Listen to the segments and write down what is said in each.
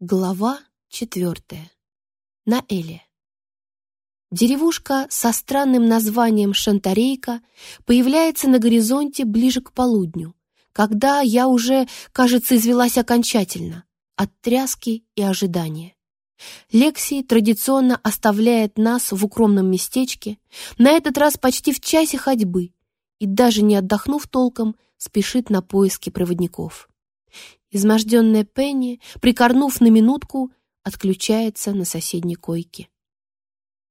Глава четвертая. На Эле. Деревушка со странным названием Шантарейка появляется на горизонте ближе к полудню, когда я уже, кажется, извелась окончательно от тряски и ожидания. Лекси традиционно оставляет нас в укромном местечке, на этот раз почти в часе ходьбы, и даже не отдохнув толком, спешит на поиски проводников. Изможденная Пенни, прикорнув на минутку, отключается на соседней койке.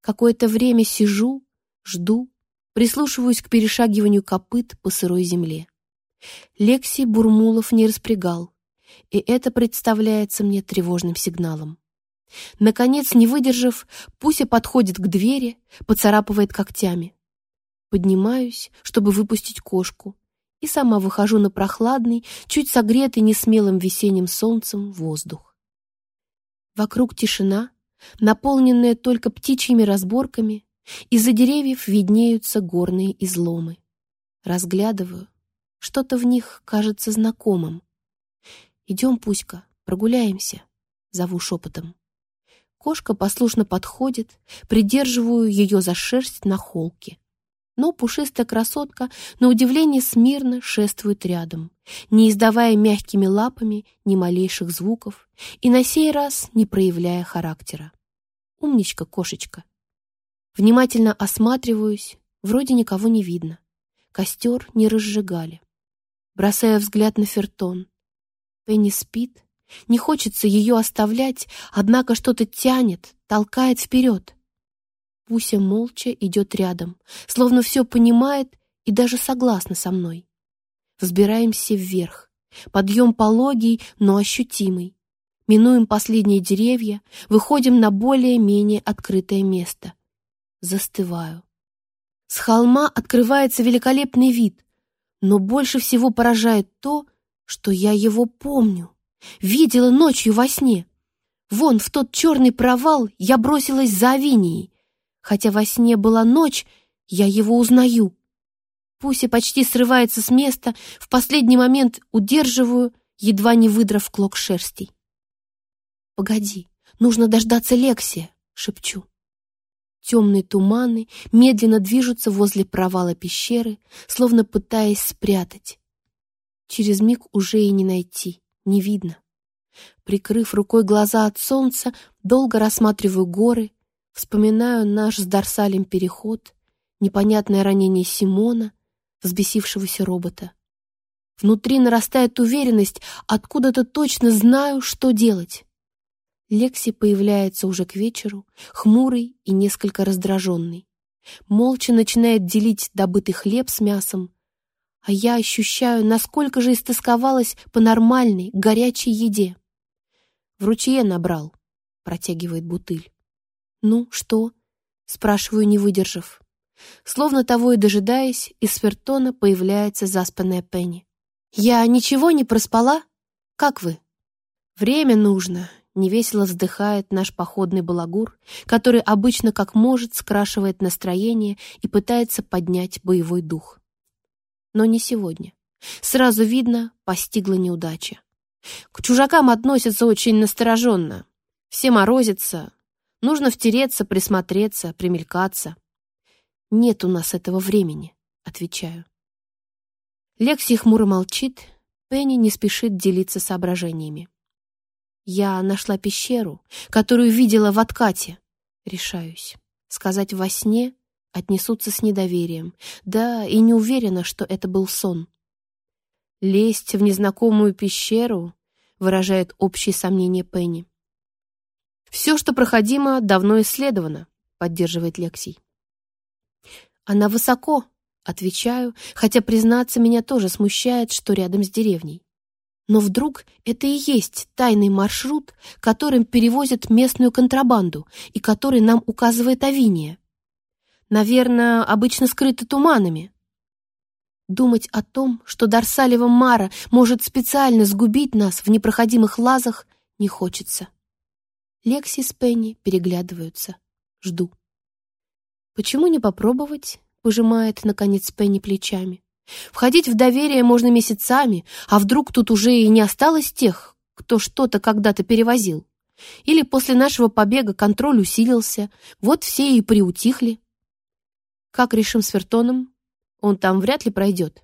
Какое-то время сижу, жду, прислушиваюсь к перешагиванию копыт по сырой земле. Лекси Бурмулов не распрягал, и это представляется мне тревожным сигналом. Наконец, не выдержав, Пуся подходит к двери, поцарапывает когтями. Поднимаюсь, чтобы выпустить кошку, и сама выхожу на прохладный, чуть согретый несмелым весенним солнцем воздух. Вокруг тишина, наполненная только птичьими разборками, из-за деревьев виднеются горные изломы. Разглядываю, что-то в них кажется знакомым. «Идем, Пуська, прогуляемся», — зову шепотом. Кошка послушно подходит, придерживаю ее за шерсть на холке но пушистая красотка на удивление смирно шествует рядом, не издавая мягкими лапами ни малейших звуков и на сей раз не проявляя характера. Умничка, кошечка. Внимательно осматриваюсь, вроде никого не видно. Костер не разжигали. Бросая взгляд на Фертон. Пенни спит, не хочется ее оставлять, однако что-то тянет, толкает вперед. Пуся молча идет рядом, словно все понимает и даже согласна со мной. Взбираемся вверх. Подъем пологий, но ощутимый. Минуем последние деревья, выходим на более-менее открытое место. Застываю. С холма открывается великолепный вид, но больше всего поражает то, что я его помню. Видела ночью во сне. Вон в тот черный провал я бросилась за Авинией, Хотя во сне была ночь, я его узнаю. Пуся почти срывается с места, в последний момент удерживаю, едва не выдрав клок шерстей. «Погоди, нужно дождаться Лексия», — шепчу. Темные туманы медленно движутся возле провала пещеры, словно пытаясь спрятать. Через миг уже и не найти, не видно. Прикрыв рукой глаза от солнца, долго рассматриваю горы, Вспоминаю наш с Дарсалем переход, непонятное ранение Симона, взбесившегося робота. Внутри нарастает уверенность, откуда-то точно знаю, что делать. Лекси появляется уже к вечеру, хмурый и несколько раздраженный. Молча начинает делить добытый хлеб с мясом, а я ощущаю, насколько же истосковалась по нормальной, горячей еде. «В ручье набрал», — протягивает бутыль. «Ну, что?» — спрашиваю, не выдержав. Словно того и дожидаясь, из фертона появляется заспанная Пенни. «Я ничего не проспала? Как вы?» «Время нужно», — невесело вздыхает наш походный балагур, который обычно как может скрашивает настроение и пытается поднять боевой дух. Но не сегодня. Сразу видно, постигла неудача. К чужакам относятся очень настороженно. Все морозятся, Нужно втереться, присмотреться, примелькаться. Нет у нас этого времени, отвечаю. Лекси хмуро молчит, Пенни не спешит делиться соображениями. Я нашла пещеру, которую видела в откате. Решаюсь. Сказать во сне отнесутся с недоверием. Да, и не уверена, что это был сон. Лезть в незнакомую пещеру выражает общие сомнения Пенни. «Все, что проходимо, давно исследовано», — поддерживает Лексий. «Она высоко», — отвечаю, хотя, признаться, меня тоже смущает, что рядом с деревней. Но вдруг это и есть тайный маршрут, которым перевозят местную контрабанду и который нам указывает Авиния. Наверное, обычно скрыто туманами. Думать о том, что Дарсалева Мара может специально сгубить нас в непроходимых лазах, не хочется. Лекси с Пенни переглядываются. Жду. «Почему не попробовать?» — пожимает, наконец, Пенни плечами. «Входить в доверие можно месяцами, а вдруг тут уже и не осталось тех, кто что-то когда-то перевозил? Или после нашего побега контроль усилился, вот все и приутихли. Как решим с Фертоном? Он там вряд ли пройдет.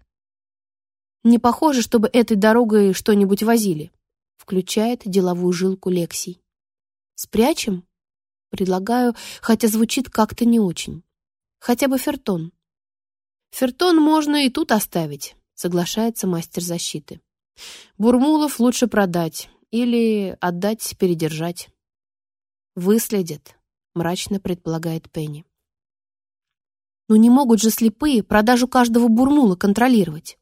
Не похоже, чтобы этой дорогой что-нибудь возили. Включает деловую жилку Лексий. Спрячем? Предлагаю, хотя звучит как-то не очень. Хотя бы Фертон. Фертон можно и тут оставить, соглашается мастер защиты. Бурмулов лучше продать или отдать передержать. Выследят, мрачно предполагает Пенни. Но не могут же слепые продажу каждого бурмула контролировать.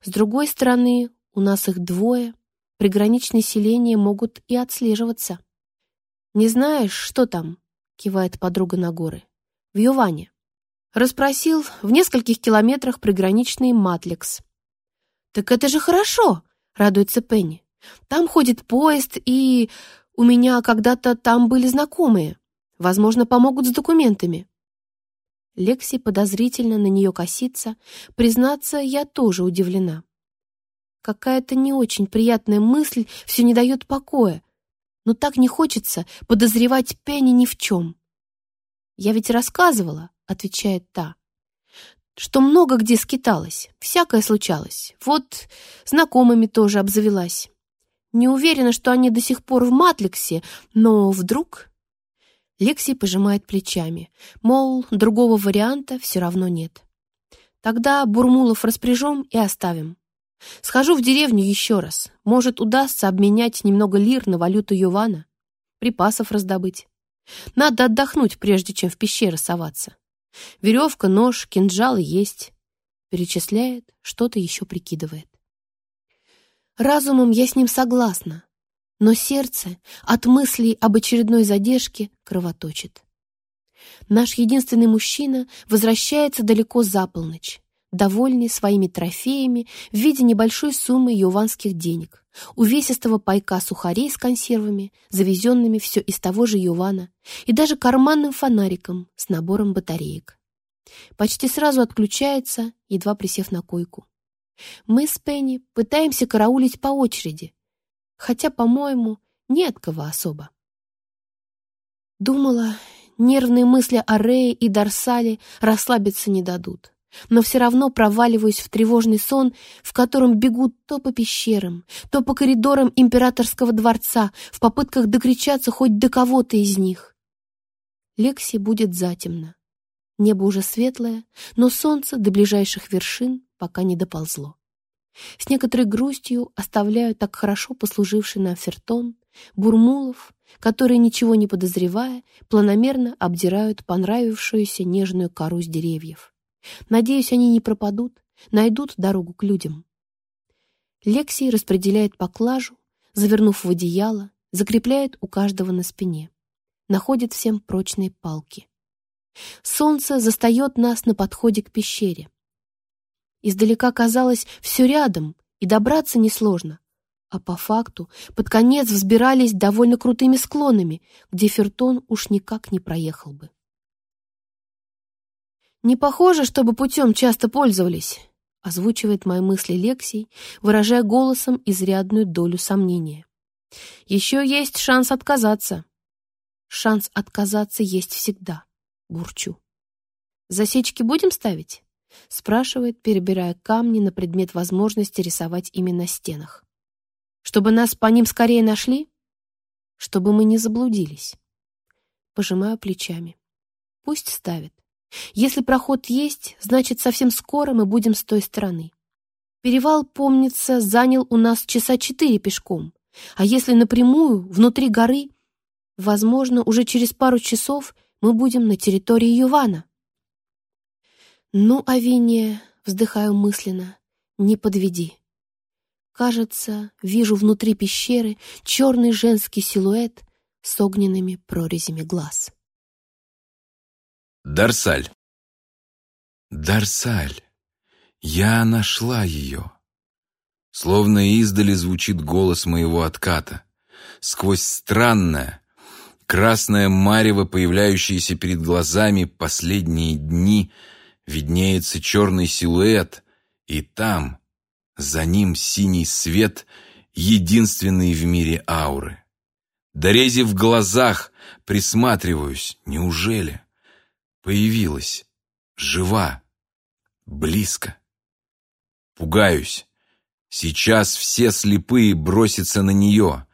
С другой стороны, у нас их двое, приграничные селения могут и отслеживаться. «Не знаешь, что там?» — кивает подруга на горы. «В Юване». Расспросил, в нескольких километрах приграничный Матликс. «Так это же хорошо!» — радуется Пенни. «Там ходит поезд, и у меня когда-то там были знакомые. Возможно, помогут с документами». Лекси подозрительно на нее косится. Признаться, я тоже удивлена. Какая-то не очень приятная мысль все не дает покоя. Но так не хочется подозревать Пенни ни в чем. «Я ведь рассказывала», — отвечает та, «что много где скиталась, всякое случалось. Вот знакомыми тоже обзавелась. Не уверена, что они до сих пор в Матликсе, но вдруг...» Лекси пожимает плечами, мол, другого варианта все равно нет. Тогда Бурмулов распряжем и оставим. Схожу в деревню еще раз. Может, удастся обменять немного лир на валюту Ювана, припасов раздобыть. Надо отдохнуть, прежде чем в пещеры соваться. Веревка, нож, кинжалы есть. Перечисляет, что-то еще прикидывает. Разумом я с ним согласна, но сердце от мыслей об очередной задержке кровоточит. Наш единственный мужчина возвращается далеко за полночь, довольный своими трофеями в виде небольшой суммы юванских денег, увесистого пайка сухарей с консервами, завезенными все из того же ювана, и даже карманным фонариком с набором батареек. Почти сразу отключается, едва присев на койку. Мы с Пенни пытаемся караулить по очереди, хотя, по-моему, не от кого особо. Думала, нервные мысли о Рее и Дарсале расслабиться не дадут, но все равно проваливаюсь в тревожный сон, в котором бегут то по пещерам, то по коридорам императорского дворца в попытках докричаться хоть до кого-то из них. Лекси будет затемно. Небо уже светлое, но солнце до ближайших вершин пока не доползло. С некоторой грустью оставляю так хорошо послуживший нам фертон, бурмулов, которые, ничего не подозревая, планомерно обдирают понравившуюся нежную кору с деревьев. Надеюсь, они не пропадут, найдут дорогу к людям. Лексий распределяет поклажу, завернув в одеяло, закрепляет у каждого на спине. Находит всем прочные палки. Солнце застает нас на подходе к пещере. Издалека казалось все рядом, и добраться несложно. А по факту под конец взбирались довольно крутыми склонами, где Фертон уж никак не проехал бы. «Не похоже, чтобы путем часто пользовались», — озвучивает мои мысли Лексий, выражая голосом изрядную долю сомнения. «Еще есть шанс отказаться». «Шанс отказаться есть всегда», — бурчу. «Засечки будем ставить?» Спрашивает, перебирая камни на предмет возможности рисовать ими на стенах. Чтобы нас по ним скорее нашли? Чтобы мы не заблудились. Пожимаю плечами. Пусть ставит. Если проход есть, значит, совсем скоро мы будем с той стороны. Перевал, помнится, занял у нас часа четыре пешком. А если напрямую, внутри горы, возможно, уже через пару часов мы будем на территории Ювана. «Ну, Авиния», — вздыхаю мысленно, — «не подведи». Кажется, вижу внутри пещеры черный женский силуэт с огненными прорезями глаз. Дарсаль. Дарсаль. Я нашла ее. Словно издали звучит голос моего отката. Сквозь странное, красное марево, появляющееся перед глазами последние дни — виднеется черный силуэт, и там, за ним синий свет единственный в мире ауры. Дорези в глазах, присматриваюсь. Неужели? Появилась. Жива. Близко. Пугаюсь. Сейчас все слепые бросятся на нее.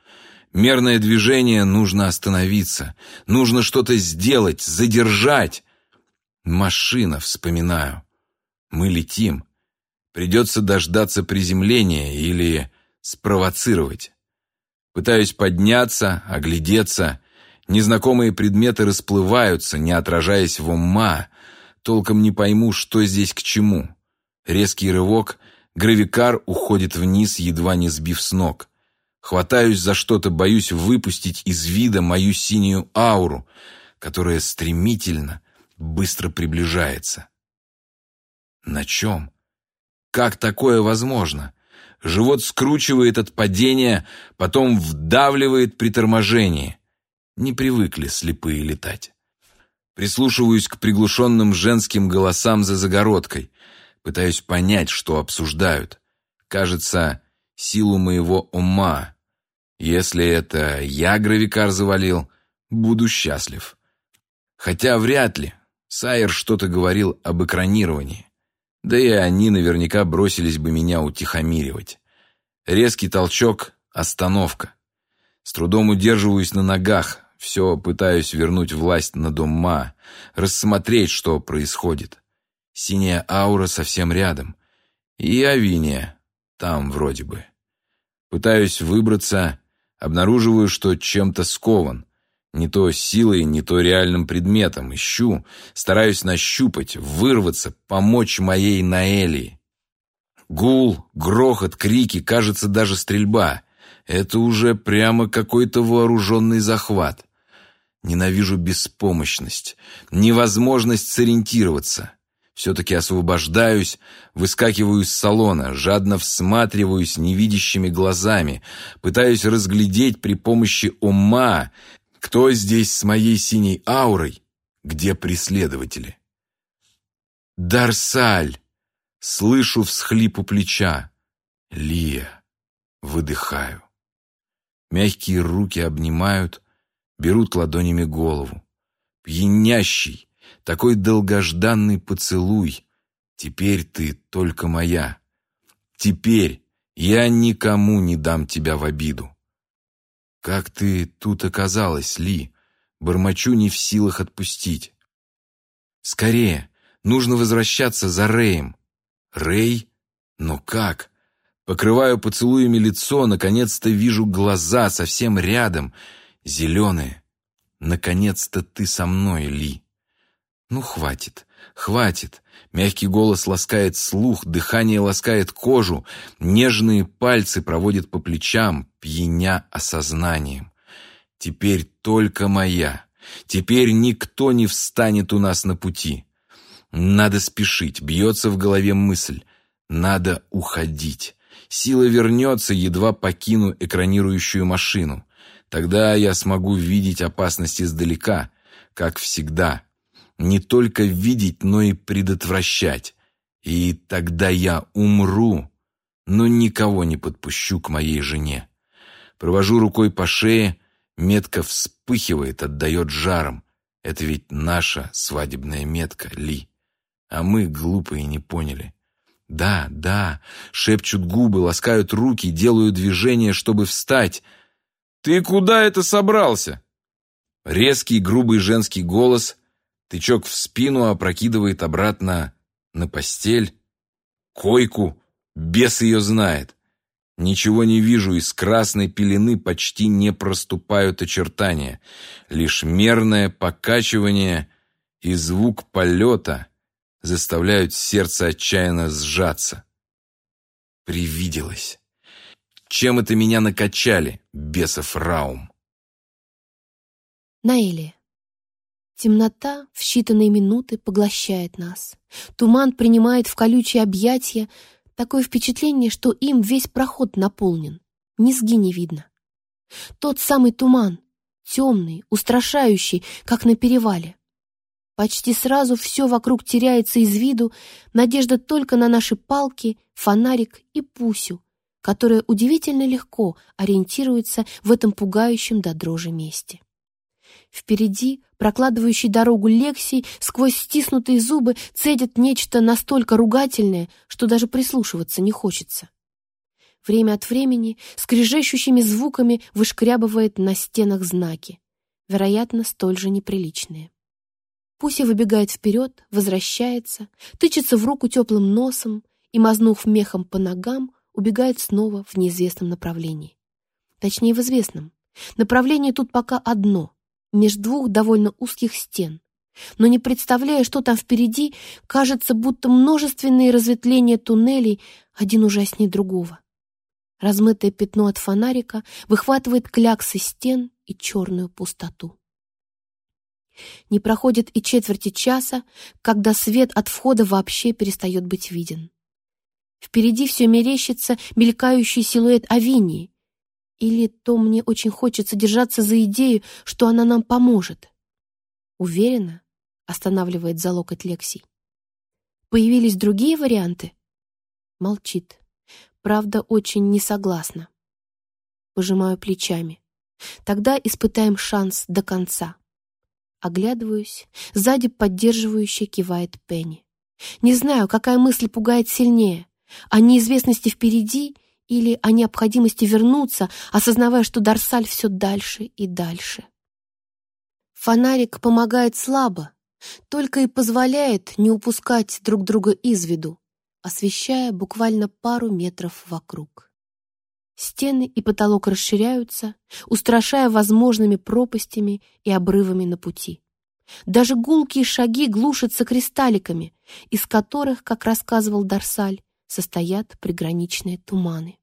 Мерное движение нужно остановиться. Нужно что-то сделать, задержать. Машина, вспоминаю. Мы летим. Придется дождаться приземления или спровоцировать. Пытаюсь подняться, оглядеться. Незнакомые предметы расплываются, не отражаясь в ума. Толком не пойму, что здесь к чему. Резкий рывок, гравикар уходит вниз, едва не сбив с ног. Хватаюсь за что-то, боюсь выпустить из вида мою синюю ауру, которая стремительно, быстро приближается. На чем? Как такое возможно? Живот скручивает от падения, потом вдавливает при торможении. Не привыкли слепые летать. Прислушиваюсь к приглушенным женским голосам за загородкой. Пытаюсь понять, что обсуждают. Кажется, силу моего ума. Если это я гравикар завалил, буду счастлив. Хотя вряд ли. Сайер что-то говорил об экранировании. Да и они наверняка бросились бы меня утихомиривать. Резкий толчок — остановка. С трудом удерживаюсь на ногах, все пытаюсь вернуть власть над ума, рассмотреть, что происходит. Синяя аура совсем рядом. И Авиния там вроде бы. Пытаюсь выбраться, обнаруживаю, что чем-то скован. Не то силой, не то реальным предметом. Ищу, стараюсь нащупать, вырваться, помочь моей Наэлии. Гул, грохот, крики, кажется, даже стрельба. Это уже прямо какой-то вооруженный захват. Ненавижу беспомощность, невозможность сориентироваться. Все-таки освобождаюсь, выскакиваю из салона, жадно всматриваюсь невидящими глазами, пытаюсь разглядеть при помощи ума, кто здесь с моей синей аурой? Где преследователи? Дарсаль! Слышу всхлип у плеча. Лия. Выдыхаю. Мягкие руки обнимают, берут ладонями голову. Пьянящий, такой долгожданный поцелуй. Теперь ты только моя. Теперь я никому не дам тебя в обиду. «Как ты тут оказалась, Ли?» Бормочу не в силах отпустить. «Скорее! Нужно возвращаться за Рэем!» «Рэй? Но как?» Покрываю поцелуями лицо, наконец-то вижу глаза совсем рядом, зеленые. «Наконец-то ты со мной, Ли!» «Ну, хватит, хватит!» Мягкий голос ласкает слух, дыхание ласкает кожу, нежные пальцы проводят по плечам, пьяня осознанием. Теперь только моя. Теперь никто не встанет у нас на пути. Надо спешить, бьется в голове мысль. Надо уходить. Сила вернется, едва покину экранирующую машину. Тогда я смогу видеть опасность издалека, как всегда, не только видеть, но и предотвращать. И тогда я умру, но никого не подпущу к моей жене. Провожу рукой по шее, метка вспыхивает, отдает жаром. Это ведь наша свадебная метка, Ли. А мы, глупые, не поняли. Да, да, шепчут губы, ласкают руки, делают движение, чтобы встать. «Ты куда это собрался?» Резкий, грубый женский голос Тычок в спину опрокидывает обратно на постель. Койку. Бес ее знает. Ничего не вижу, из красной пелены почти не проступают очертания. Лишь мерное покачивание и звук полета заставляют сердце отчаянно сжаться. Привиделось. Чем это меня накачали, бесов Раум? Наэлия. Темнота в считанные минуты поглощает нас. Туман принимает в колючие объятия. Такое впечатление, что им весь проход наполнен. Низги не видно. Тот самый туман, темный, устрашающий, как на перевале. Почти сразу все вокруг теряется из виду, надежда только на наши палки, фонарик и Пусю, которая удивительно легко ориентируется в этом пугающем до дрожи месте. Впереди, прокладывающий дорогу Лексий, сквозь стиснутые зубы цедит нечто настолько ругательное, что даже прислушиваться не хочется. Время от времени скрежещущими звуками вышкрябывает на стенах знаки, вероятно, столь же неприличные. Пуся выбегает вперед, возвращается, тычется в руку теплым носом и, мазнув мехом по ногам, убегает снова в неизвестном направлении. Точнее, в известном. Направление тут пока одно, между двух довольно узких стен. Но не представляя, что там впереди, кажется, будто множественные разветвления туннелей один ужаснее другого. Размытое пятно от фонарика выхватывает кляксы стен и черную пустоту. Не проходит и четверти часа, когда свет от входа вообще перестает быть виден. Впереди все мерещится мелькающий силуэт Авинии. Или то мне очень хочется держаться за идею, что она нам поможет. Уверена, останавливает за локоть Лексий. Появились другие варианты? Молчит. Правда, очень не согласна. Пожимаю плечами. Тогда испытаем шанс до конца. Оглядываюсь, сзади поддерживающе кивает Пенни. Не знаю, какая мысль пугает сильнее о неизвестности впереди или о необходимости вернуться, осознавая, что Дарсаль все дальше и дальше. Фонарик помогает слабо, только и позволяет не упускать друг друга из виду, освещая буквально пару метров вокруг. Стены и потолок расширяются, устрашая возможными пропастями и обрывами на пути. Даже гулкие шаги глушатся кристалликами, из которых, как рассказывал Дарсаль, состоят приграничные туманы.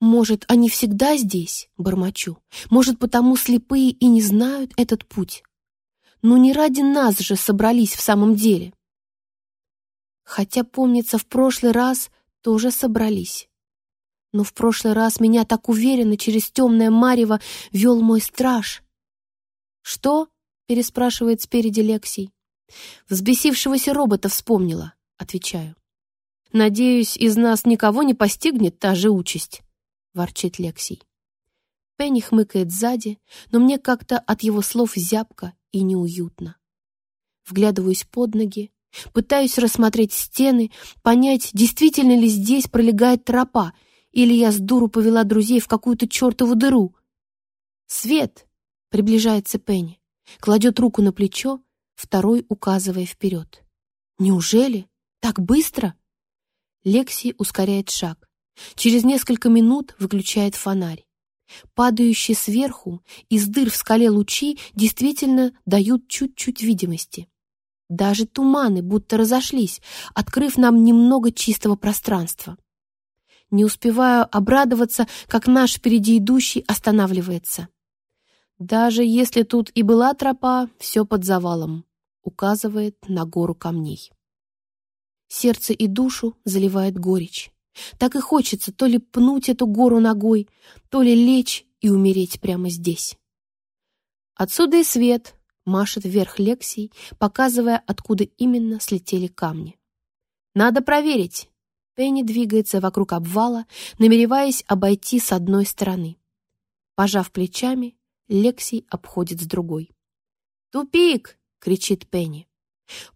Может, они всегда здесь, бормочу? Может, потому слепые и не знают этот путь? Ну не ради нас же собрались в самом деле. Хотя, помнится, в прошлый раз тоже собрались. Но в прошлый раз меня так уверенно через темное марево вел мой страж. «Что?» — переспрашивает спереди Лексий. «Взбесившегося робота вспомнила», — отвечаю. «Надеюсь, из нас никого не постигнет та же участь», — ворчит Лексий. Пенни хмыкает сзади, но мне как-то от его слов зябко и неуютно. Вглядываюсь под ноги, пытаюсь рассмотреть стены, понять, действительно ли здесь пролегает тропа, или я с дуру повела друзей в какую-то чертову дыру. «Свет!» — приближается Пенни, кладет руку на плечо, второй указывая вперед. «Неужели? Так быстро?» Лекси ускоряет шаг. Через несколько минут выключает фонарь. Падающие сверху из дыр в скале лучи действительно дают чуть-чуть видимости. Даже туманы будто разошлись, открыв нам немного чистого пространства. Не успеваю обрадоваться, как наш впереди идущий останавливается. Даже если тут и была тропа, все под завалом, указывает на гору камней. Сердце и душу заливает горечь. Так и хочется то ли пнуть эту гору ногой, то ли лечь и умереть прямо здесь. Отсюда и свет, машет вверх Лексий, показывая, откуда именно слетели камни. Надо проверить. Пенни двигается вокруг обвала, намереваясь обойти с одной стороны. Пожав плечами, Лексий обходит с другой. «Тупик!» — кричит Пенни.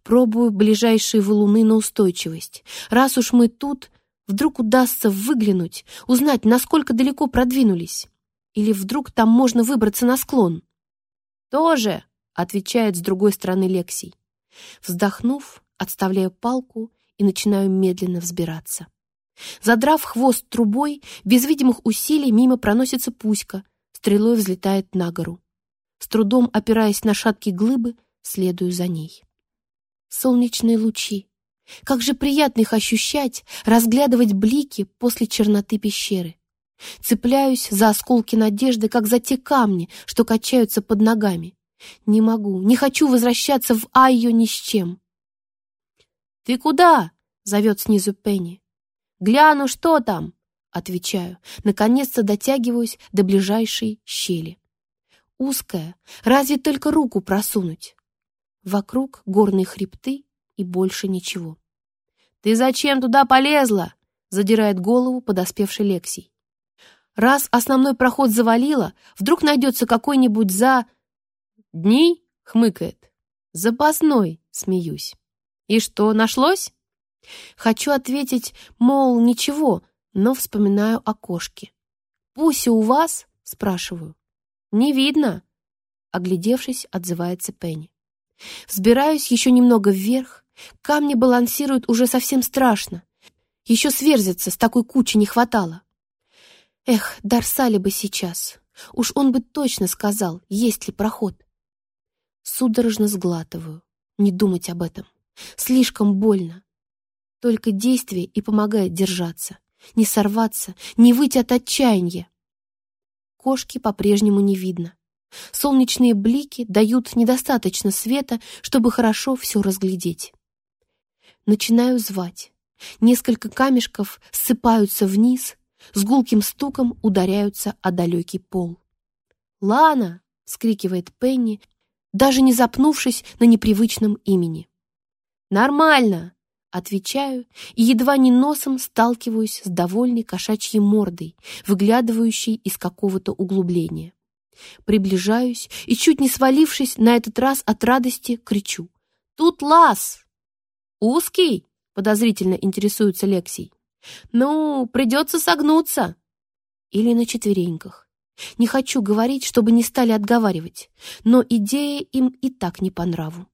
Пробую ближайшие валуны на устойчивость. Раз уж мы тут, вдруг удастся выглянуть, узнать, насколько далеко продвинулись. Или вдруг там можно выбраться на склон. «Тоже!» — отвечает с другой стороны Лексий. Вздохнув, отставляю палку и начинаю медленно взбираться. Задрав хвост трубой, без видимых усилий мимо проносится пуська, стрелой взлетает на гору. С трудом опираясь на шаткие глыбы, следую за ней солнечные лучи. Как же приятно их ощущать, разглядывать блики после черноты пещеры. Цепляюсь за осколки надежды, как за те камни, что качаются под ногами. Не могу, не хочу возвращаться в Айо ни с чем. «Ты куда?» — зовет снизу Пенни. «Гляну, что там?» — отвечаю. Наконец-то дотягиваюсь до ближайшей щели. Узкая, разве только руку просунуть. Вокруг горные хребты и больше ничего. «Ты зачем туда полезла?» задирает голову подоспевший Лексий. Раз основной проход завалило, вдруг найдется какой-нибудь за... Дней? Хмыкает. Запасной, смеюсь. И что, нашлось? Хочу ответить, мол, ничего, но вспоминаю о кошке. «Пуся у вас?» — спрашиваю. «Не видно», — оглядевшись, отзывается Пенни. Взбираюсь еще немного вверх, камни балансируют уже совсем страшно. Еще сверзиться с такой кучи не хватало. Эх, Дарсали бы сейчас. Уж он бы точно сказал, есть ли проход. Судорожно сглатываю. Не думать об этом. Слишком больно. Только действие и помогает держаться. Не сорваться, не выйти от отчаяния. Кошки по-прежнему не видно. Солнечные блики дают недостаточно света, чтобы хорошо все разглядеть. Начинаю звать. Несколько камешков ссыпаются вниз, с гулким стуком ударяются о далекий пол. «Лана!» — скрикивает Пенни, даже не запнувшись на непривычном имени. «Нормально!» — отвечаю и едва не носом сталкиваюсь с довольной кошачьей мордой, выглядывающей из какого-то углубления. Приближаюсь и, чуть не свалившись, на этот раз от радости кричу. «Тут лаз!» «Узкий?» — подозрительно интересуется Лексий. «Ну, придется согнуться!» Или на четвереньках. Не хочу говорить, чтобы не стали отговаривать, но идея им и так не по нраву.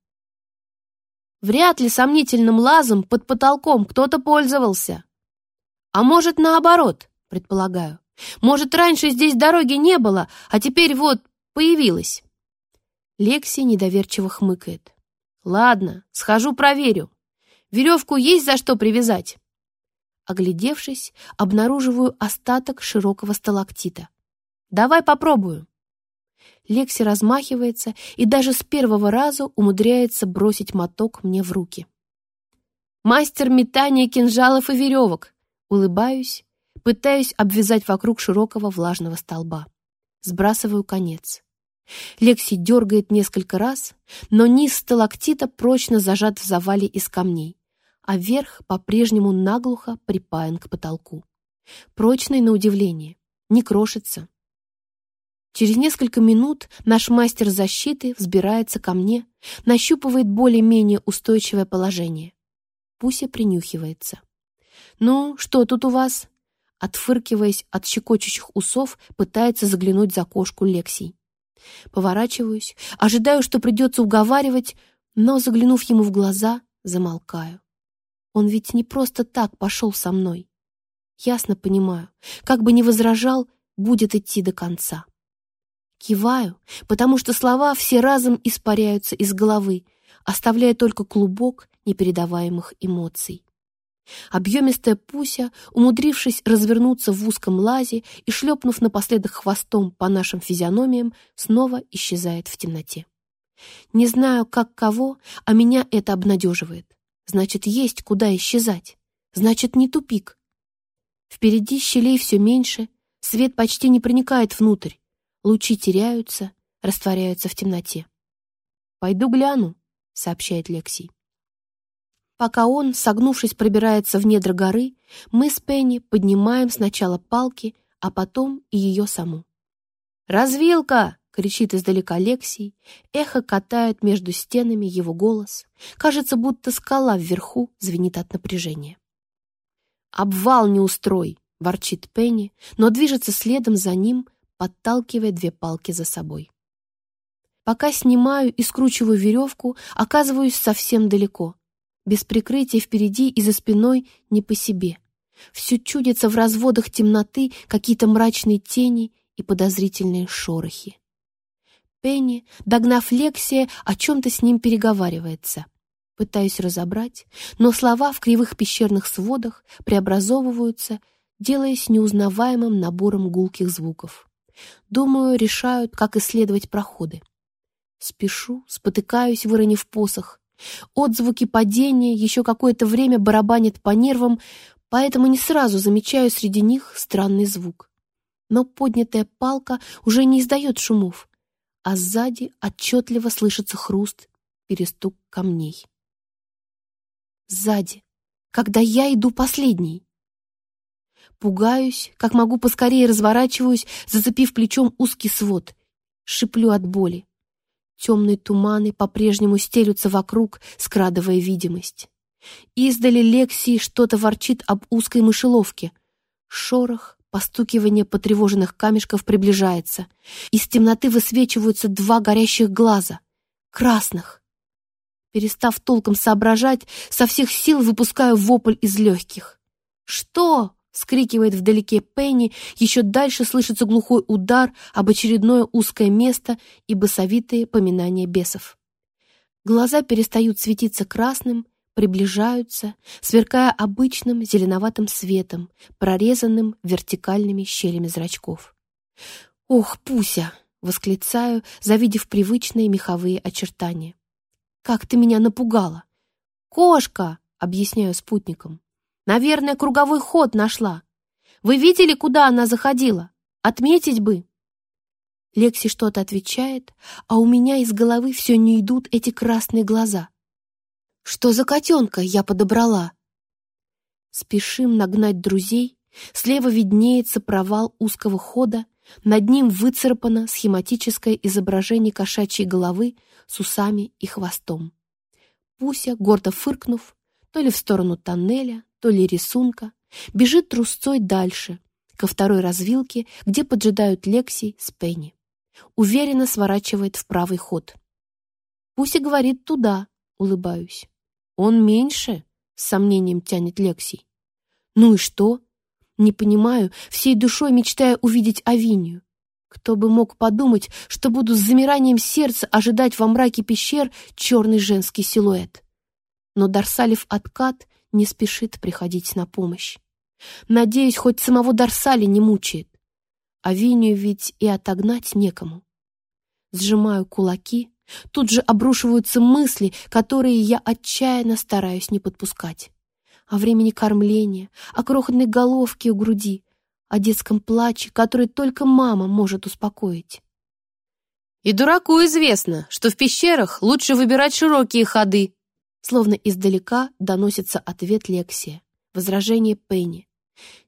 Вряд ли сомнительным лазом под потолком кто-то пользовался. А может, наоборот, предполагаю. Может, раньше здесь дороги не было, а теперь вот появилась. Лекси недоверчиво хмыкает. Ладно, схожу проверю. Веревку есть за что привязать? Оглядевшись, обнаруживаю остаток широкого сталактита. Давай попробую. Лекси размахивается и даже с первого раза умудряется бросить моток мне в руки. Мастер метания кинжалов и веревок. Улыбаюсь, пытаюсь обвязать вокруг широкого влажного столба. Сбрасываю конец. Лекси дергает несколько раз, но низ сталактита прочно зажат в завале из камней, а верх по-прежнему наглухо припаян к потолку. Прочный на удивление, не крошится. Через несколько минут наш мастер защиты взбирается ко мне, нащупывает более-менее устойчивое положение. Пуся принюхивается. «Ну, что тут у вас?» Отфыркиваясь от щекочущих усов, пытается заглянуть за кошку Лексий. Поворачиваюсь, ожидаю, что придется уговаривать, но, заглянув ему в глаза, замолкаю. Он ведь не просто так пошел со мной. Ясно понимаю, как бы ни возражал, будет идти до конца. Киваю, потому что слова все разом испаряются из головы, оставляя только клубок непередаваемых эмоций. Объемистая Пуся, умудрившись развернуться в узком лазе и шлепнув напоследок хвостом по нашим физиономиям, снова исчезает в темноте. Не знаю, как кого, а меня это обнадеживает. Значит, есть куда исчезать. Значит, не тупик. Впереди щелей все меньше, свет почти не проникает внутрь, Лучи теряются, растворяются в темноте. «Пойду гляну», — сообщает Лексий. Пока он, согнувшись, пробирается в недра горы, мы с Пенни поднимаем сначала палки, а потом и ее саму. «Развилка!» — кричит издалека Лексий. Эхо катает между стенами его голос. Кажется, будто скала вверху звенит от напряжения. «Обвал не устрой!» — ворчит Пенни, но движется следом за ним, подталкивая две палки за собой. Пока снимаю и скручиваю веревку, оказываюсь совсем далеко. Без прикрытия впереди и за спиной не по себе. Все чудится в разводах темноты какие-то мрачные тени и подозрительные шорохи. Пенни, догнав Лексия, о чем-то с ним переговаривается. Пытаюсь разобрать, но слова в кривых пещерных сводах преобразовываются, делаясь неузнаваемым набором гулких звуков. Думаю, решают, как исследовать проходы. Спешу, спотыкаюсь, выронив посох. Отзвуки падения еще какое-то время барабанят по нервам, поэтому не сразу замечаю среди них странный звук. Но поднятая палка уже не издает шумов, а сзади отчетливо слышится хруст, перестук камней. Сзади, когда я иду последней. Пугаюсь, как могу поскорее разворачиваюсь, зацепив плечом узкий свод. Шиплю от боли. Темные туманы по-прежнему стелются вокруг, скрадывая видимость. Издали Лексии что-то ворчит об узкой мышеловке. Шорох, постукивание потревоженных камешков приближается. Из темноты высвечиваются два горящих глаза. Красных. Перестав толком соображать, со всех сил выпускаю вопль из легких. «Что?» — скрикивает вдалеке Пенни, еще дальше слышится глухой удар об очередное узкое место и басовитые поминания бесов. Глаза перестают светиться красным, приближаются, сверкая обычным зеленоватым светом, прорезанным вертикальными щелями зрачков. «Ох, Пуся!» — восклицаю, завидев привычные меховые очертания. Как ты меня напугала!» «Кошка!» — объясняю спутникам. «Наверное, круговой ход нашла. Вы видели, куда она заходила? Отметить бы!» Лекси что-то отвечает, а у меня из головы все не идут эти красные глаза. «Что за котенка я подобрала?» Спешим нагнать друзей. Слева виднеется провал узкого хода, над ним выцарапано схематическое изображение кошачьей головы с усами и хвостом. Пуся, гордо фыркнув, то ли в сторону тоннеля, то ли рисунка, бежит трусцой дальше, ко второй развилке, где поджидают Лекси с Пенни. Уверенно сворачивает в правый ход. Пуся говорит «туда», улыбаюсь. «Он меньше?» — с сомнением тянет Лекси. «Ну и что?» Не понимаю, всей душой мечтая увидеть Авинию. Кто бы мог подумать, что буду с замиранием сердца ожидать во мраке пещер черный женский силуэт. Но Дарсалев откат не спешит приходить на помощь. Надеюсь, хоть самого Дарсали не мучает. Авинию ведь и отогнать некому. Сжимаю кулаки, тут же обрушиваются мысли, которые я отчаянно стараюсь не подпускать. О времени кормления, о крохотной головке у груди, о детском плаче, который только мама может успокоить. И дураку известно, что в пещерах лучше выбирать широкие ходы. Словно издалека доносится ответ Лексия. Возражение Пенни.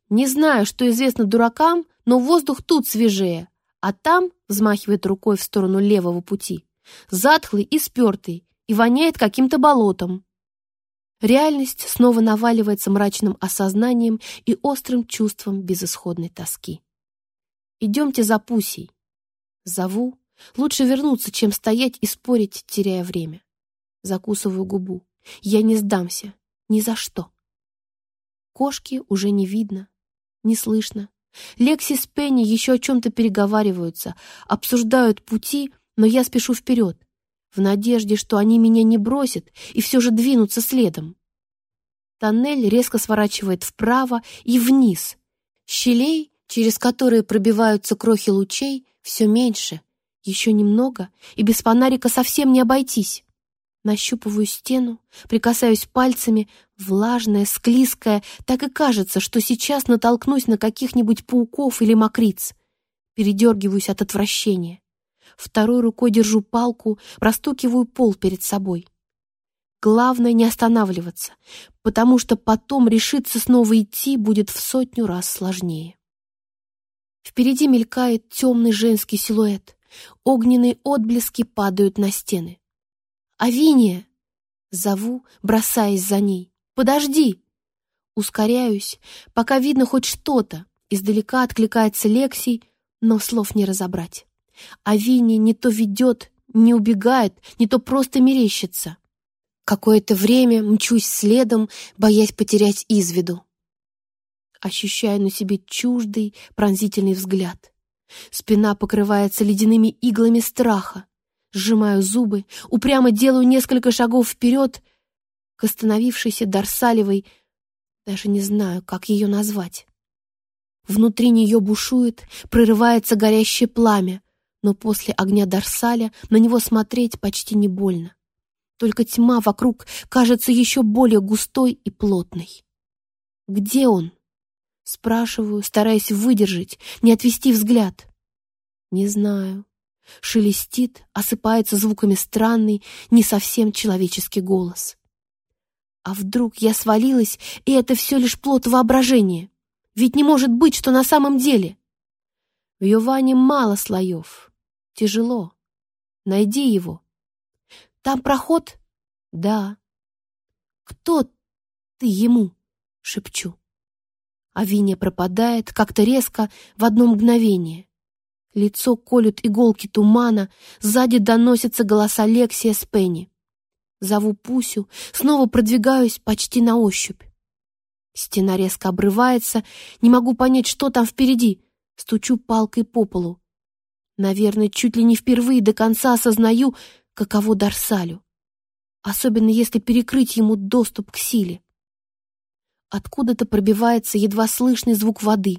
Не знаю, что известно дуракам, но воздух тут свежее, а там, взмахивает рукой в сторону левого пути, затхлый и спертый, и воняет каким-то болотом. Реальность снова наваливается мрачным осознанием и острым чувством безысходной тоски. «Идемте за Пусей». Зову. Лучше вернуться, чем стоять и спорить, теряя время. Закусываю губу. Я не сдамся. Ни за что. Кошки уже не видно, не слышно. Лекси с Пенни еще о чем-то переговариваются, обсуждают пути, но я спешу вперед в надежде, что они меня не бросят и все же двинутся следом. Тоннель резко сворачивает вправо и вниз. Щелей, через которые пробиваются крохи лучей, все меньше. Еще немного, и без фонарика совсем не обойтись. Нащупываю стену, прикасаюсь пальцами, влажная, склизкая, так и кажется, что сейчас натолкнусь на каких-нибудь пауков или мокриц. Передергиваюсь от отвращения. Второй рукой держу палку, простукиваю пол перед собой. Главное не останавливаться, потому что потом решиться снова идти будет в сотню раз сложнее. Впереди мелькает темный женский силуэт. Огненные отблески падают на стены. «Авиния!» Зову, бросаясь за ней. «Подожди!» Ускоряюсь, пока видно хоть что-то. Издалека откликается Лексий, но слов не разобрать. А Винни не то ведет, не убегает, не то просто мерещится. Какое-то время мчусь следом, боясь потерять из виду. Ощущаю на себе чуждый, пронзительный взгляд. Спина покрывается ледяными иглами страха. Сжимаю зубы, упрямо делаю несколько шагов вперед к остановившейся Дарсалевой, даже не знаю, как ее назвать. Внутри нее бушует, прорывается горящее пламя, но после огня Дарсаля на него смотреть почти не больно. Только тьма вокруг кажется еще более густой и плотной. «Где он?» Спрашиваю, стараясь выдержать, не отвести взгляд. «Не знаю». Шелестит, осыпается звуками странный, не совсем человеческий голос. А вдруг я свалилась, и это все лишь плод воображения? Ведь не может быть, что на самом деле. В Йоване мало слоев. Тяжело. Найди его. Там проход? Да. Кто ты ему? Шепчу. А Виня пропадает как-то резко в одно мгновение. Лицо колют иголки тумана, сзади доносятся голоса Лексия с Пенни. Зову Пусю, снова продвигаюсь почти на ощупь. Стена резко обрывается, не могу понять, что там впереди. Стучу палкой по полу. Наверное, чуть ли не впервые до конца осознаю, каково Дарсалю. Особенно если перекрыть ему доступ к силе. Откуда-то пробивается едва слышный звук воды.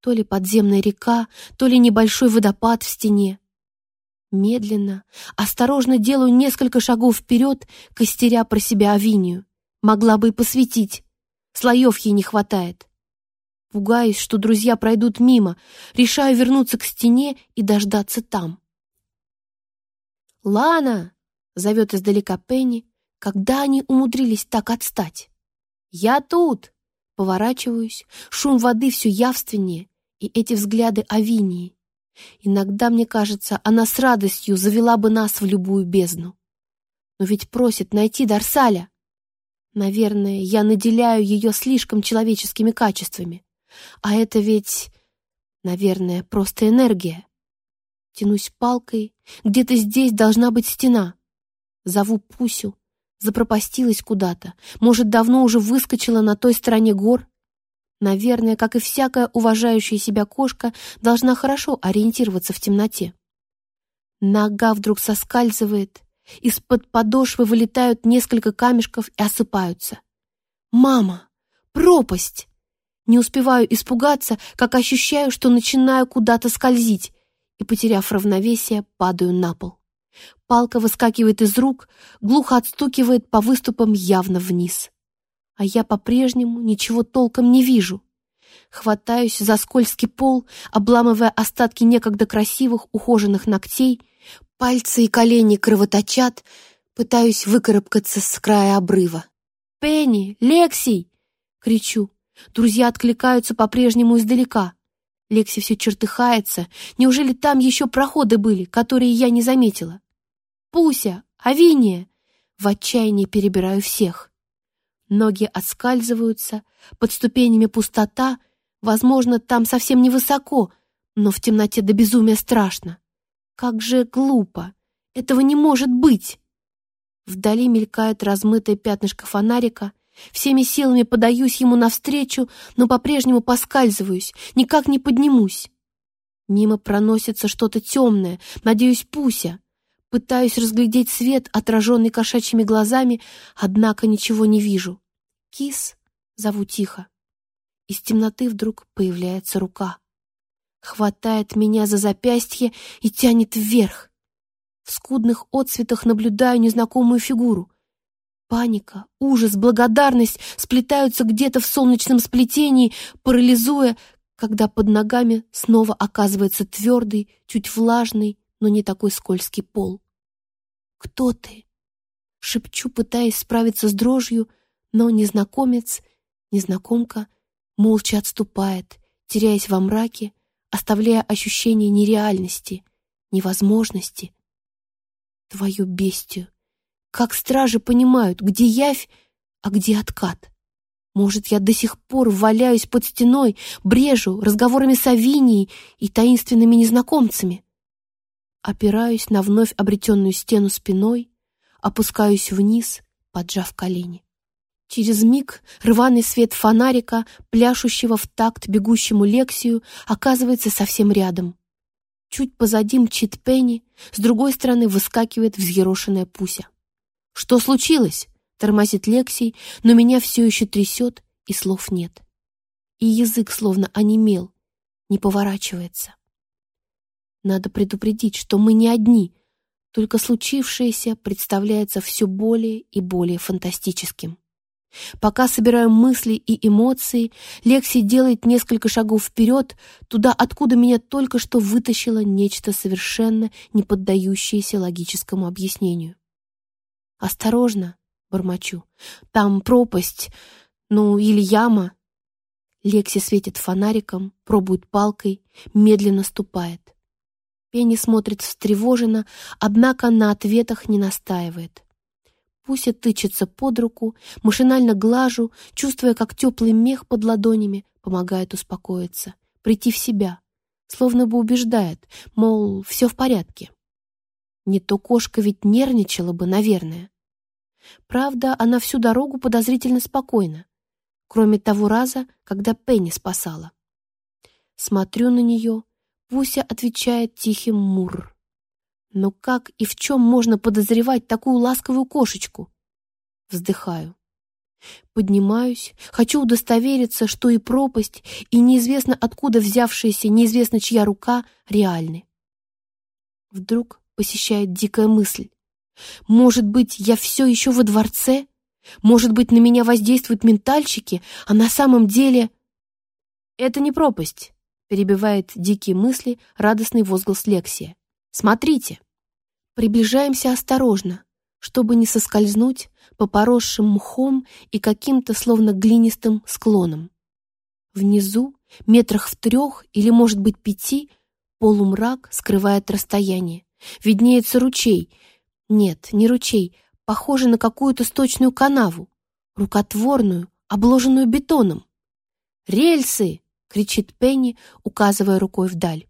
То ли подземная река, то ли небольшой водопад в стене. Медленно, осторожно делаю несколько шагов вперед, костеря про себя Авинию. Могла бы и посветить. Слоев ей не хватает. Пугаюсь, что друзья пройдут мимо, решаю вернуться к стене и дождаться там. «Лана!» — зовет издалека Пенни, когда они умудрились так отстать. «Я тут!» — поворачиваюсь, шум воды все явственнее, и эти взгляды Авинии. Иногда, мне кажется, она с радостью завела бы нас в любую бездну. Но ведь просит найти Дарсаля. Наверное, я наделяю ее слишком человеческими качествами. А это ведь, наверное, просто энергия. Тянусь палкой. Где-то здесь должна быть стена. Зову Пусю. Запропастилась куда-то. Может, давно уже выскочила на той стороне гор. Наверное, как и всякая уважающая себя кошка, должна хорошо ориентироваться в темноте. Нога вдруг соскальзывает, из-под подошвы вылетают несколько камешков и осыпаются. «Мама! Пропасть!» Не успеваю испугаться, как ощущаю, что начинаю куда-то скользить, и, потеряв равновесие, падаю на пол. Палка выскакивает из рук, глухо отстукивает по выступам явно вниз. А я по-прежнему ничего толком не вижу. Хватаюсь за скользкий пол, обламывая остатки некогда красивых ухоженных ногтей Пальцы и колени кровоточат, пытаюсь выкарабкаться с края обрыва. «Пенни! Лексий!» — кричу. Друзья откликаются по-прежнему издалека. Лекси все чертыхается. Неужели там еще проходы были, которые я не заметила? «Пуся! Авиния!» В отчаянии перебираю всех. Ноги отскальзываются, под ступенями пустота, возможно, там совсем невысоко, но в темноте до безумия страшно. Как же глупо! Этого не может быть! Вдали мелькает размытое пятнышко фонарика. Всеми силами подаюсь ему навстречу, но по-прежнему поскальзываюсь, никак не поднимусь. Мимо проносится что-то темное, надеюсь, Пуся. Пытаюсь разглядеть свет, отраженный кошачьими глазами, однако ничего не вижу. «Кис!» — зову тихо. Из темноты вдруг появляется рука хватает меня за запястье и тянет вверх. В скудных отцветах наблюдаю незнакомую фигуру. Паника, ужас, благодарность сплетаются где-то в солнечном сплетении, парализуя, когда под ногами снова оказывается твердый, чуть влажный, но не такой скользкий пол. «Кто ты?» — шепчу, пытаясь справиться с дрожью, но незнакомец, незнакомка молча отступает, теряясь во мраке, оставляя ощущение нереальности, невозможности. Твою бестию! Как стражи понимают, где явь, а где откат? Может, я до сих пор валяюсь под стеной, брежу разговорами с Авинией и таинственными незнакомцами? Опираюсь на вновь обретенную стену спиной, опускаюсь вниз, поджав колени. Через миг рваный свет фонарика, пляшущего в такт бегущему Лексию, оказывается совсем рядом. Чуть позади мчит Пенни, с другой стороны выскакивает взъерошенная Пуся. «Что случилось?» — тормозит Лексий, но меня все еще трясет, и слов нет. И язык словно онемел, не поворачивается. Надо предупредить, что мы не одни, только случившееся представляется все более и более фантастическим. Пока собираю мысли и эмоции, Лекси делает несколько шагов вперед, туда, откуда меня только что вытащило нечто совершенно не поддающееся логическому объяснению. «Осторожно!» — бормочу. «Там пропасть, ну, или яма». Лекси светит фонариком, пробует палкой, медленно ступает. Пенни смотрит встревоженно, однако на ответах не настаивает. Пуся тычется под руку, машинально глажу, чувствуя, как теплый мех под ладонями помогает успокоиться, прийти в себя, словно бы убеждает, мол, все в порядке. Не то кошка ведь нервничала бы, наверное. Правда, она всю дорогу подозрительно спокойна, кроме того раза, когда Пенни спасала. Смотрю на нее, Пуся отвечает тихим мур. Но как и в чем можно подозревать такую ласковую кошечку? Вздыхаю. Поднимаюсь, хочу удостовериться, что и пропасть, и неизвестно откуда взявшаяся, неизвестно чья рука реальны. Вдруг посещает дикая мысль. Может быть, я все еще во дворце? Может быть, на меня воздействуют ментальщики, а на самом деле... Это не пропасть, перебивает дикие мысли радостный возглас Лексия. Смотрите! Приближаемся осторожно, чтобы не соскользнуть по поросшим мхом и каким-то словно глинистым склонам. Внизу, метрах в трех или, может быть, пяти, полумрак скрывает расстояние. Виднеется ручей. Нет, не ручей, похоже на какую-то сточную канаву, рукотворную, обложенную бетоном. «Рельсы!» — кричит Пенни, указывая рукой вдаль.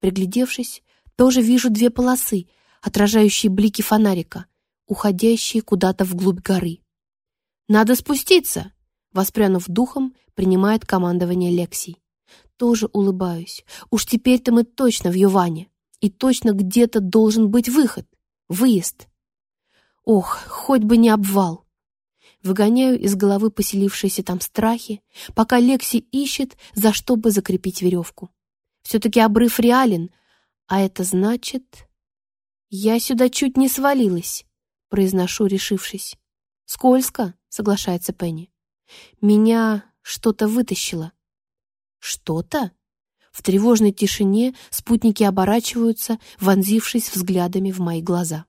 Приглядевшись, тоже вижу две полосы, отражающие блики фонарика, уходящие куда-то вглубь горы. «Надо спуститься!» — воспрянув духом, принимает командование Лексий. Тоже улыбаюсь. Уж теперь-то мы точно в Юване. И точно где-то должен быть выход. Выезд. Ох, хоть бы не обвал. Выгоняю из головы поселившиеся там страхи, пока Лекси ищет, за что бы закрепить веревку. Все-таки обрыв реален, а это значит... Я сюда чуть не свалилась произношу, решившись. «Скользко», — соглашается Пенни. «Меня что-то вытащило». «Что-то?» В тревожной тишине спутники оборачиваются, вонзившись взглядами в мои глаза.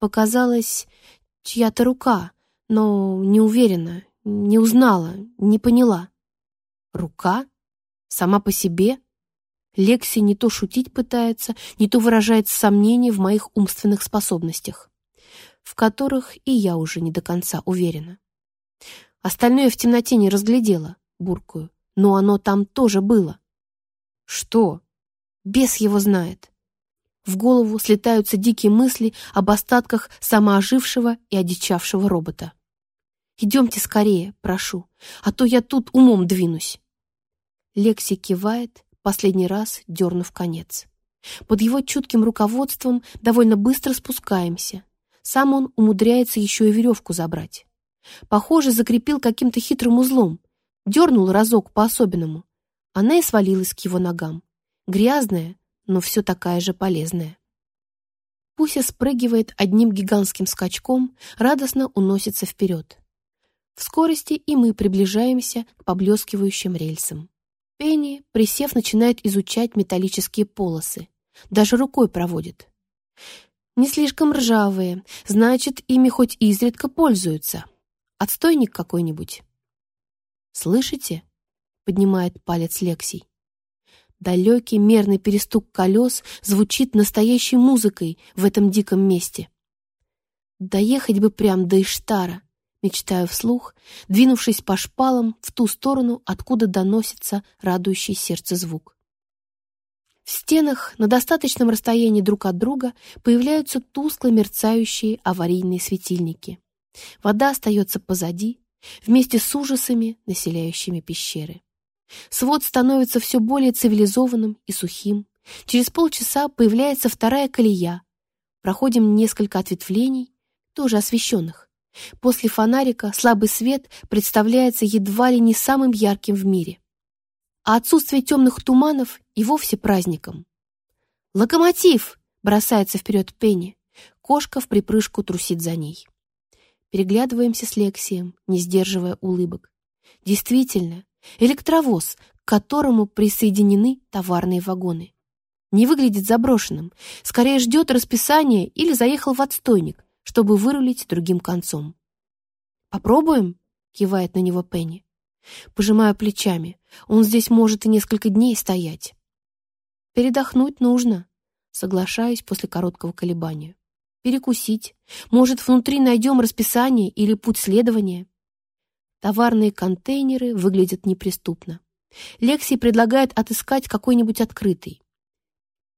Показалась чья-то рука, но не уверена, не узнала, не поняла. Рука? Сама по себе? Лекси не то шутить пытается, не то выражает сомнение в моих умственных способностях в которых и я уже не до конца уверена. Остальное в темноте не разглядела, буркую, но оно там тоже было. Что? Бес его знает. В голову слетаются дикие мысли об остатках самоожившего и одичавшего робота. «Идемте скорее, прошу, а то я тут умом двинусь». Лекси кивает, последний раз дернув конец. Под его чутким руководством довольно быстро спускаемся, сам он умудряется еще и веревку забрать. Похоже, закрепил каким-то хитрым узлом. Дернул разок по-особенному. Она и свалилась к его ногам. Грязная, но все такая же полезная. Пуся спрыгивает одним гигантским скачком, радостно уносится вперед. В скорости и мы приближаемся к поблескивающим рельсам. Пенни, присев, начинает изучать металлические полосы. Даже рукой проводит. Не слишком ржавые, значит, ими хоть изредка пользуются. Отстойник какой-нибудь. «Слышите?» — поднимает палец Лексий. Далекий мерный перестук колес звучит настоящей музыкой в этом диком месте. Доехать бы прям до Иштара, мечтаю вслух, двинувшись по шпалам в ту сторону, откуда доносится радующий сердце звук. В стенах на достаточном расстоянии друг от друга появляются тускло мерцающие аварийные светильники. Вода остается позади, вместе с ужасами, населяющими пещеры. Свод становится все более цивилизованным и сухим. Через полчаса появляется вторая колея. Проходим несколько ответвлений, тоже освещенных. После фонарика слабый свет представляется едва ли не самым ярким в мире а отсутствие темных туманов и вовсе праздником. «Локомотив!» — бросается вперед Пенни. Кошка в припрыжку трусит за ней. Переглядываемся с Лексием, не сдерживая улыбок. Действительно, электровоз, к которому присоединены товарные вагоны. Не выглядит заброшенным, скорее ждет расписания или заехал в отстойник, чтобы вырулить другим концом. «Попробуем?» — кивает на него Пенни. Пожимаю плечами. Он здесь может и несколько дней стоять. Передохнуть нужно. Соглашаюсь после короткого колебания. Перекусить. Может, внутри найдем расписание или путь следования. Товарные контейнеры выглядят неприступно. Лекси предлагает отыскать какой-нибудь открытый.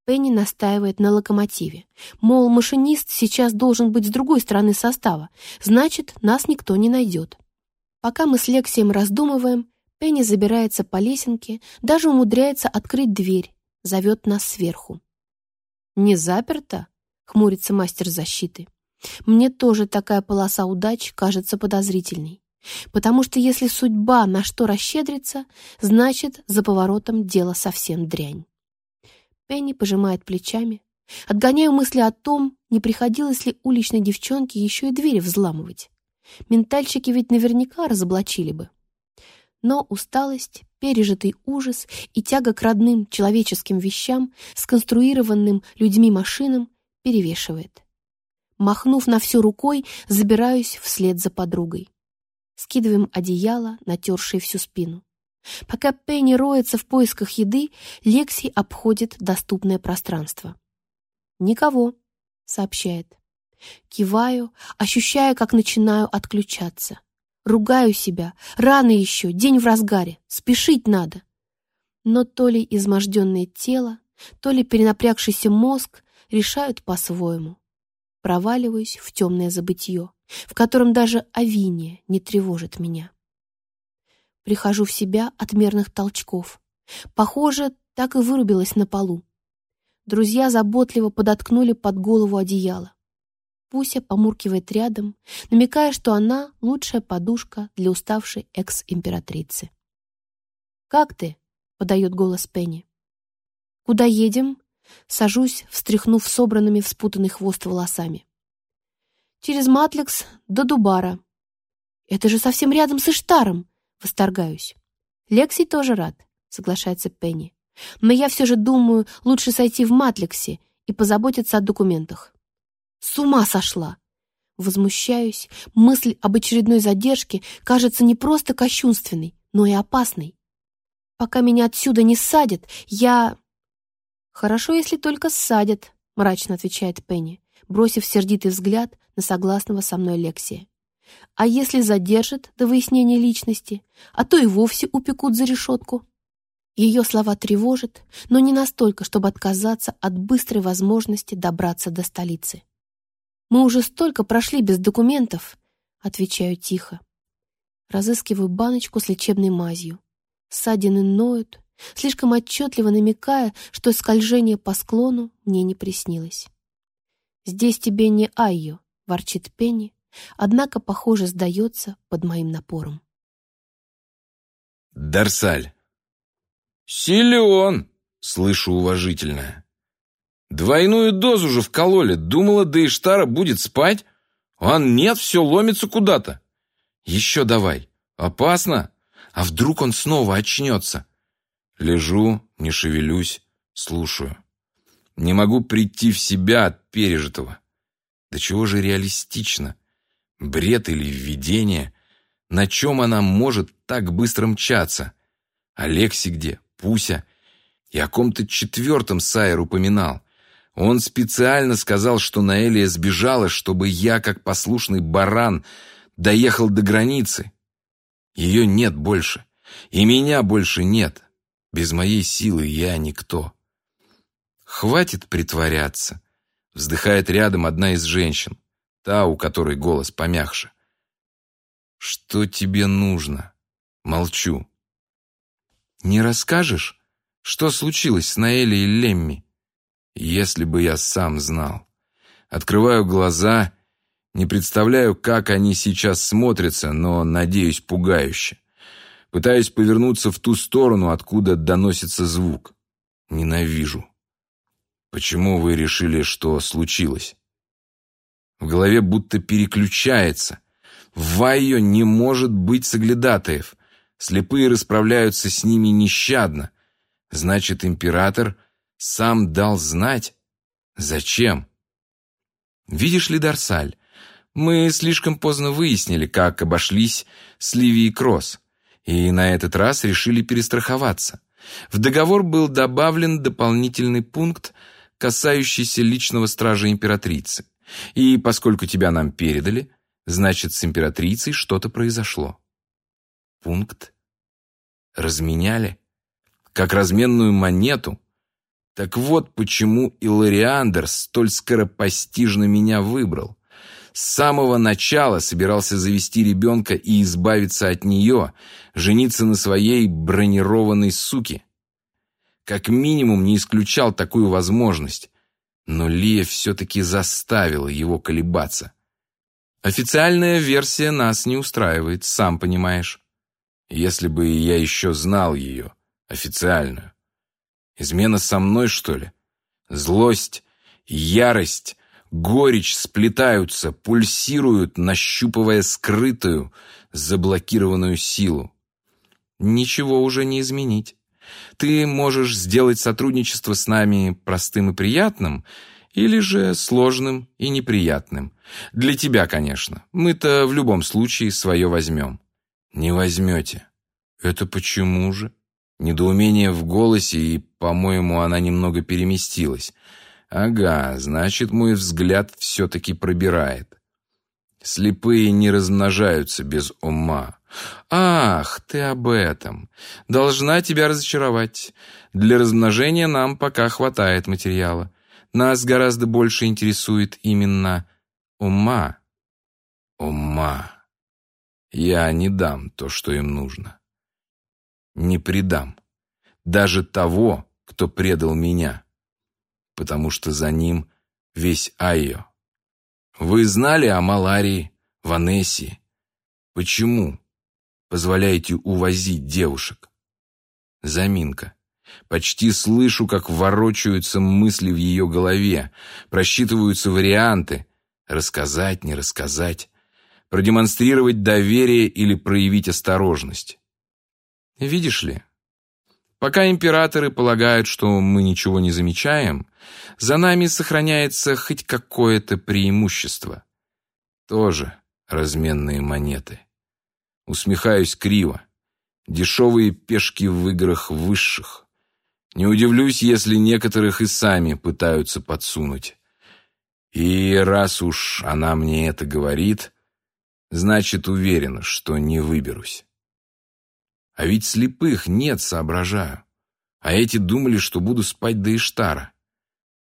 Пенни настаивает на локомотиве. Мол, машинист сейчас должен быть с другой стороны состава, значит, нас никто не найдет. Пока мы с Лексием раздумываем, Пенни забирается по лесенке, даже умудряется открыть дверь, зовет нас сверху. «Не заперто?» — хмурится мастер защиты. «Мне тоже такая полоса удач кажется подозрительной. Потому что если судьба на что расщедрится, значит, за поворотом дело совсем дрянь. Пенни пожимает плечами. Отгоняю мысли о том, не приходилось ли уличной девчонке еще и двери взламывать. Ментальщики ведь наверняка разоблачили бы. Но усталость, пережитый ужас и тяга к родным человеческим вещам, сконструированным людьми-машинам, перевешивает. Махнув на всю рукой, забираюсь вслед за подругой. Скидываем одеяло, натершее всю спину. Пока Пенни роется в поисках еды, Лекси обходит доступное пространство. «Никого», — сообщает. Киваю, ощущая, как начинаю отключаться. Ругаю себя. Рано еще, день в разгаре. Спешить надо. Но то ли изможденное тело, то ли перенапрягшийся мозг решают по-своему. Проваливаюсь в темное забытье в котором даже Авиния не тревожит меня. Прихожу в себя от мерных толчков. Похоже, так и вырубилась на полу. Друзья заботливо подоткнули под голову одеяло. Пуся помуркивает рядом, намекая, что она лучшая подушка для уставшей экс-императрицы. «Как ты?» — подает голос Пенни. «Куда едем?» Сажусь, встряхнув собранными в спутанный хвост волосами. Через Матлекс до Дубара. Это же совсем рядом с Иштаром, восторгаюсь. Лекси тоже рад, соглашается Пенни. Но я все же думаю, лучше сойти в Матлексе и позаботиться о документах. С ума сошла! Возмущаюсь, мысль об очередной задержке кажется не просто кощунственной, но и опасной. Пока меня отсюда не ссадят, я... Хорошо, если только ссадят, мрачно отвечает Пенни бросив сердитый взгляд на согласного со мной Лексия. А если задержат до выяснения личности, а то и вовсе упекут за решетку? Ее слова тревожат, но не настолько, чтобы отказаться от быстрой возможности добраться до столицы. «Мы уже столько прошли без документов», — отвечаю тихо. Разыскиваю баночку с лечебной мазью. Ссадины ноют, слишком отчетливо намекая, что скольжение по склону мне не приснилось. «Здесь тебе не Айо», — ворчит Пенни, однако, похоже, сдается под моим напором. Дарсаль. «Силен!» — слышу уважительно. «Двойную дозу же вкололи. Думала, до Иштара будет спать? А нет, все ломится куда-то. Еще давай. Опасно. А вдруг он снова очнется?» Лежу, не шевелюсь, слушаю. Не могу прийти в себя от пережитого. Да чего же реалистично? Бред или видение? На чем она может так быстро мчаться? Алекси где? Пуся? И о ком-то четвертом Сайер упоминал. Он специально сказал, что Наэлия сбежала, чтобы я, как послушный баран, доехал до границы. Ее нет больше. И меня больше нет. Без моей силы я никто. «Хватит притворяться», — вздыхает рядом одна из женщин, та, у которой голос помягче. «Что тебе нужно?» Молчу. «Не расскажешь, что случилось с Наэлей и Лемми?» «Если бы я сам знал». Открываю глаза, не представляю, как они сейчас смотрятся, но, надеюсь, пугающе. Пытаюсь повернуться в ту сторону, откуда доносится звук. Ненавижу. Почему вы решили, что случилось? В голове будто переключается. В Вайо не может быть соглядатаев. Слепые расправляются с ними нещадно. Значит, император сам дал знать. Зачем? Видишь ли, Дарсаль, мы слишком поздно выяснили, как обошлись с Ливией Кросс. И на этот раз решили перестраховаться. В договор был добавлен дополнительный пункт, касающийся личного стража императрицы. И поскольку тебя нам передали, значит, с императрицей что-то произошло. Пункт разменяли, как разменную монету. Так вот почему Илариандр столь скоропостижно меня выбрал. С самого начала собирался завести ребенка и избавиться от нее, жениться на своей бронированной суке. Как минимум не исключал такую возможность, но Лия все-таки заставила его колебаться. Официальная версия нас не устраивает, сам понимаешь. Если бы я еще знал ее, официальную. Измена со мной, что ли? Злость, ярость, горечь сплетаются, пульсируют, нащупывая скрытую, заблокированную силу. Ничего уже не изменить. Ты можешь сделать сотрудничество с нами простым и приятным, или же сложным и неприятным. Для тебя, конечно. Мы-то в любом случае свое возьмем. Не возьмете. Это почему же? Недоумение в голосе, и, по-моему, она немного переместилась. Ага, значит, мой взгляд все-таки пробирает. Слепые не размножаются без ума. Ах, ты об этом. Должна тебя разочаровать. Для размножения нам пока хватает материала. Нас гораздо больше интересует именно ума. Ума. Я не дам то, что им нужно. Не предам. Даже того, кто предал меня потому что за ним весь Айо. Вы знали о Маларии, Ванессии? Почему позволяете увозить девушек? Заминка. Почти слышу, как ворочаются мысли в ее голове, просчитываются варианты. Рассказать, не рассказать. Продемонстрировать доверие или проявить осторожность. Видишь ли, Пока императоры полагают, что мы ничего не замечаем, за нами сохраняется хоть какое-то преимущество. Тоже разменные монеты. Усмехаюсь криво. Дешевые пешки в играх высших. Не удивлюсь, если некоторых и сами пытаются подсунуть. И раз уж она мне это говорит, значит уверена, что не выберусь. А ведь слепых нет, соображаю. А эти думали, что буду спать до Иштара.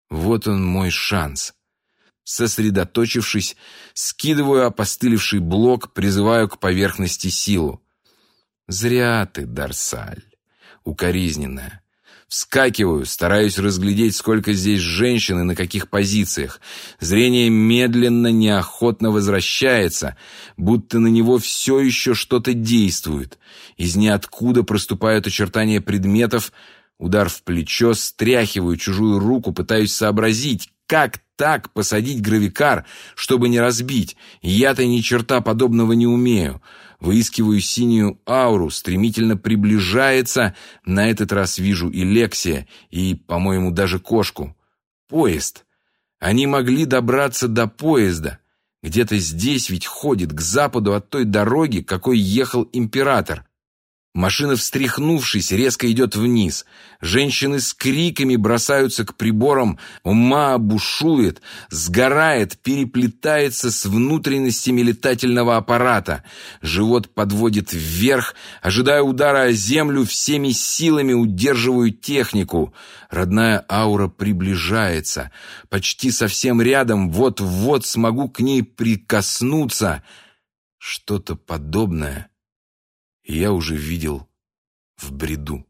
Вот он мой шанс. Сосредоточившись, скидываю опостылевший блок, призываю к поверхности силу. Зря ты, Дарсаль, укоризненная. Вскакиваю, стараюсь разглядеть, сколько здесь женщин и на каких позициях. Зрение медленно, неохотно возвращается, будто на него все еще что-то действует. Из ниоткуда проступают очертания предметов, удар в плечо, стряхиваю чужую руку, пытаюсь сообразить, как так посадить гравикар, чтобы не разбить. Я-то ни черта подобного не умею. Выискиваю синюю ауру, стремительно приближается. На этот раз вижу и Лексия, и, по-моему, даже кошку. Поезд. Они могли добраться до поезда. Где-то здесь ведь ходит, к западу от той дороги, какой ехал император. Машина, встряхнувшись, резко идет вниз. Женщины с криками бросаются к приборам, ума бушует, сгорает, переплетается с внутренностями летательного аппарата. Живот подводит вверх, ожидая удара о землю, всеми силами удерживаю технику. Родная аура приближается, почти совсем рядом, вот-вот смогу к ней прикоснуться. Что-то подобное я уже видел в бреду.